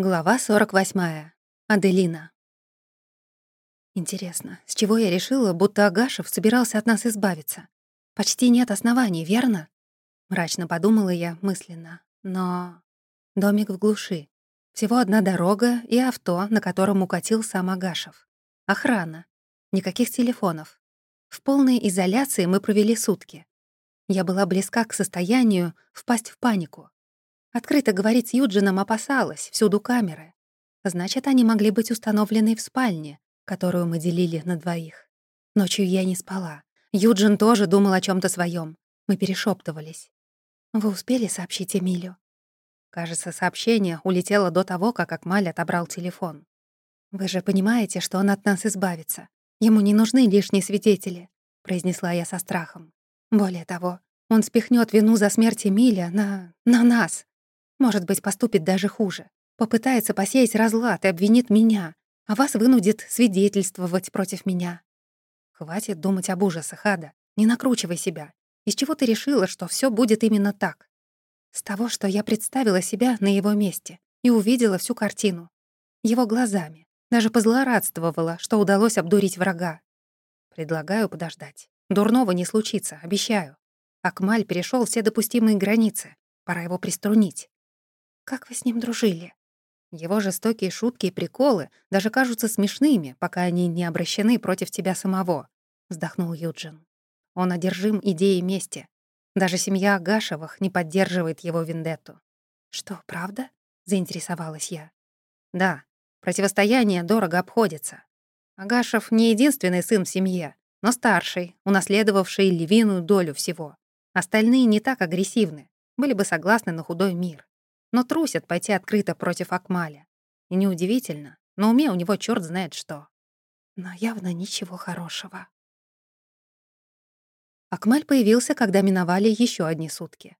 Глава 48. Аделина. Интересно, с чего я решила, будто Агашев собирался от нас избавиться? Почти нет оснований, верно? Мрачно подумала я мысленно. Но домик в глуши. Всего одна дорога и авто, на котором укатил сам Агашев. Охрана. Никаких телефонов. В полной изоляции мы провели сутки. Я была близка к состоянию впасть в панику. Открыто говорить с Юджином опасалась, всюду камеры. Значит, они могли быть установлены в спальне, которую мы делили на двоих. Ночью я не спала. Юджин тоже думал о чем то своем. Мы перешептывались. «Вы успели сообщить Эмилю?» Кажется, сообщение улетело до того, как Акмаль отобрал телефон. «Вы же понимаете, что он от нас избавится. Ему не нужны лишние свидетели», — произнесла я со страхом. «Более того, он спихнет вину за смерть Эмиля на... на нас. Может быть, поступит даже хуже. Попытается посеять разлад и обвинит меня, а вас вынудит свидетельствовать против меня. Хватит думать об ужасах, Ада. Не накручивай себя. Из чего ты решила, что все будет именно так? С того, что я представила себя на его месте и увидела всю картину. Его глазами. Даже позлорадствовала, что удалось обдурить врага. Предлагаю подождать. Дурного не случится, обещаю. Акмаль перешел все допустимые границы. Пора его приструнить. Как вы с ним дружили? Его жестокие шутки и приколы даже кажутся смешными, пока они не обращены против тебя самого», — вздохнул Юджин. «Он одержим идеей мести. Даже семья Агашевых не поддерживает его вендетту». «Что, правда?» — заинтересовалась я. «Да, противостояние дорого обходится. Агашев не единственный сын в семье, но старший, унаследовавший львиную долю всего. Остальные не так агрессивны, были бы согласны на худой мир но трусят пойти открыто против Акмаля. И неудивительно, на уме у него черт знает что. Но явно ничего хорошего. Акмаль появился, когда миновали еще одни сутки.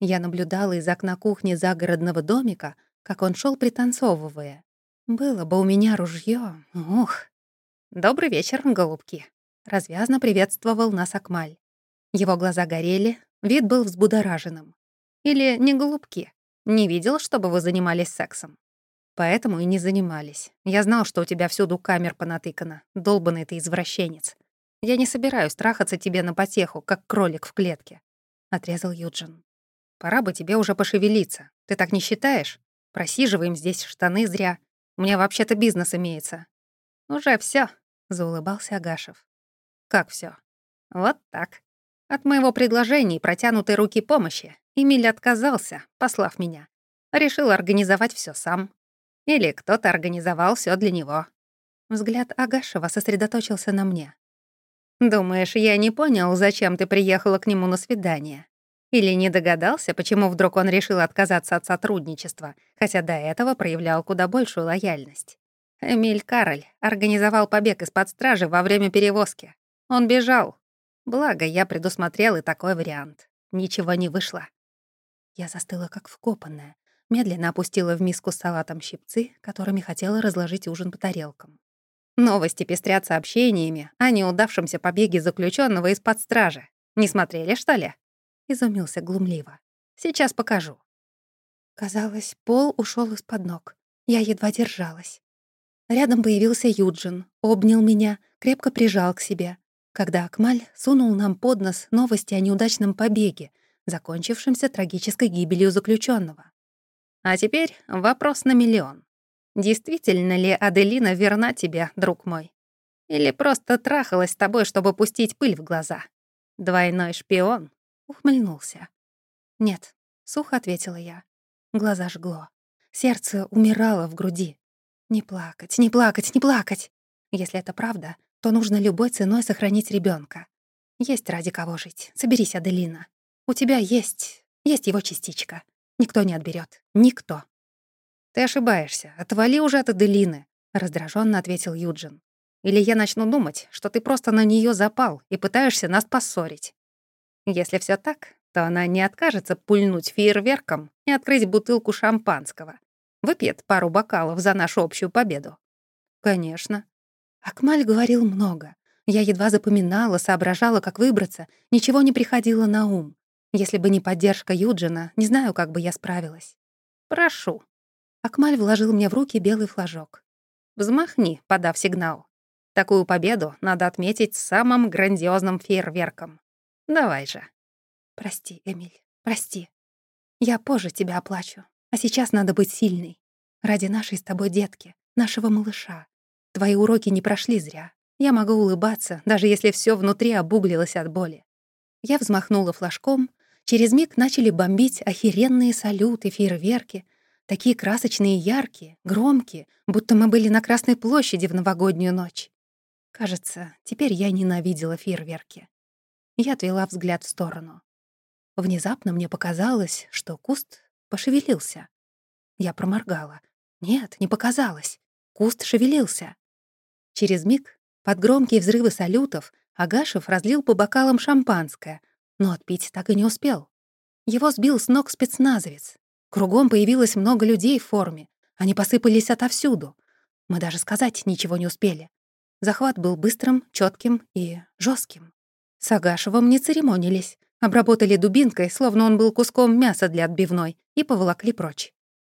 Я наблюдала из окна кухни загородного домика, как он шел пританцовывая. Было бы у меня ружье, ух. «Добрый вечер, голубки!» Развязно приветствовал нас Акмаль. Его глаза горели, вид был взбудораженным. Или не голубки, не видел, чтобы вы занимались сексом. Поэтому и не занимались. Я знал, что у тебя всюду камер понатыкано. Долбанный ты извращенец. Я не собираюсь трахаться тебе на потеху, как кролик в клетке. Отрезал Юджин. Пора бы тебе уже пошевелиться. Ты так не считаешь? Просиживаем здесь штаны зря. У меня вообще-то бизнес имеется. Уже все, заулыбался Агашев. Как все? Вот так. От моего предложения и протянутой руки помощи Эмиль отказался, послав меня. Решил организовать все сам. Или кто-то организовал все для него. Взгляд Агашева сосредоточился на мне. «Думаешь, я не понял, зачем ты приехала к нему на свидание? Или не догадался, почему вдруг он решил отказаться от сотрудничества, хотя до этого проявлял куда большую лояльность? Эмиль Кароль организовал побег из-под стражи во время перевозки. Он бежал. Благо, я предусмотрел и такой вариант. Ничего не вышло. Я застыла как вкопанная, медленно опустила в миску с салатом щипцы, которыми хотела разложить ужин по тарелкам. Новости пестрят сообщениями о неудавшемся побеге заключенного из-под стражи. Не смотрели, что ли? Изумился глумливо. Сейчас покажу. Казалось, пол ушел из-под ног. Я едва держалась. Рядом появился Юджин, обнял меня, крепко прижал к себе, когда Акмаль сунул нам под нос новости о неудачном побеге, закончившимся трагической гибелью заключенного. А теперь вопрос на миллион. Действительно ли Аделина верна тебе, друг мой? Или просто трахалась с тобой, чтобы пустить пыль в глаза? Двойной шпион?» — ухмыльнулся. «Нет», — сухо ответила я. Глаза жгло. Сердце умирало в груди. «Не плакать, не плакать, не плакать!» Если это правда, то нужно любой ценой сохранить ребенка. Есть ради кого жить. Соберись, Аделина. У тебя есть... есть его частичка. Никто не отберет. Никто. Ты ошибаешься. Отвали уже от Аделины, раздраженно ответил Юджин. Или я начну думать, что ты просто на нее запал и пытаешься нас поссорить. Если все так, то она не откажется пульнуть фейерверком и открыть бутылку шампанского. Выпьет пару бокалов за нашу общую победу. Конечно. Акмаль говорил много. Я едва запоминала, соображала, как выбраться, ничего не приходило на ум. Если бы не поддержка Юджина, не знаю, как бы я справилась. Прошу. Акмаль вложил мне в руки белый флажок. «Взмахни, подав сигнал. Такую победу надо отметить самым грандиозным фейерверком. Давай же». «Прости, Эмиль, прости. Я позже тебя оплачу. А сейчас надо быть сильной. Ради нашей с тобой детки, нашего малыша. Твои уроки не прошли зря. Я могу улыбаться, даже если все внутри обуглилось от боли. Я взмахнула флажком. Через миг начали бомбить охеренные салюты, фейерверки. Такие красочные яркие, громкие, будто мы были на Красной площади в новогоднюю ночь. Кажется, теперь я ненавидела фейерверки. Я отвела взгляд в сторону. Внезапно мне показалось, что куст пошевелился. Я проморгала. Нет, не показалось. Куст шевелился. Через миг, под громкие взрывы салютов, Агашев разлил по бокалам шампанское, но отпить так и не успел. Его сбил с ног спецназовец. Кругом появилось много людей в форме. Они посыпались отовсюду. Мы даже сказать ничего не успели. Захват был быстрым, четким и жестким. С Агашевым не церемонились. Обработали дубинкой, словно он был куском мяса для отбивной, и поволокли прочь.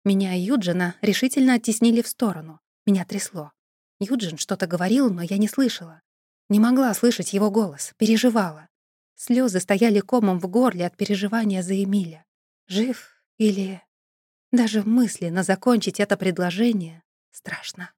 Меня и Юджина решительно оттеснили в сторону. Меня трясло. Юджин что-то говорил, но я не слышала. Не могла слышать его голос, переживала. Слезы стояли комом в горле от переживания за Эмиля. Жив или... Даже мысленно закончить это предложение страшно.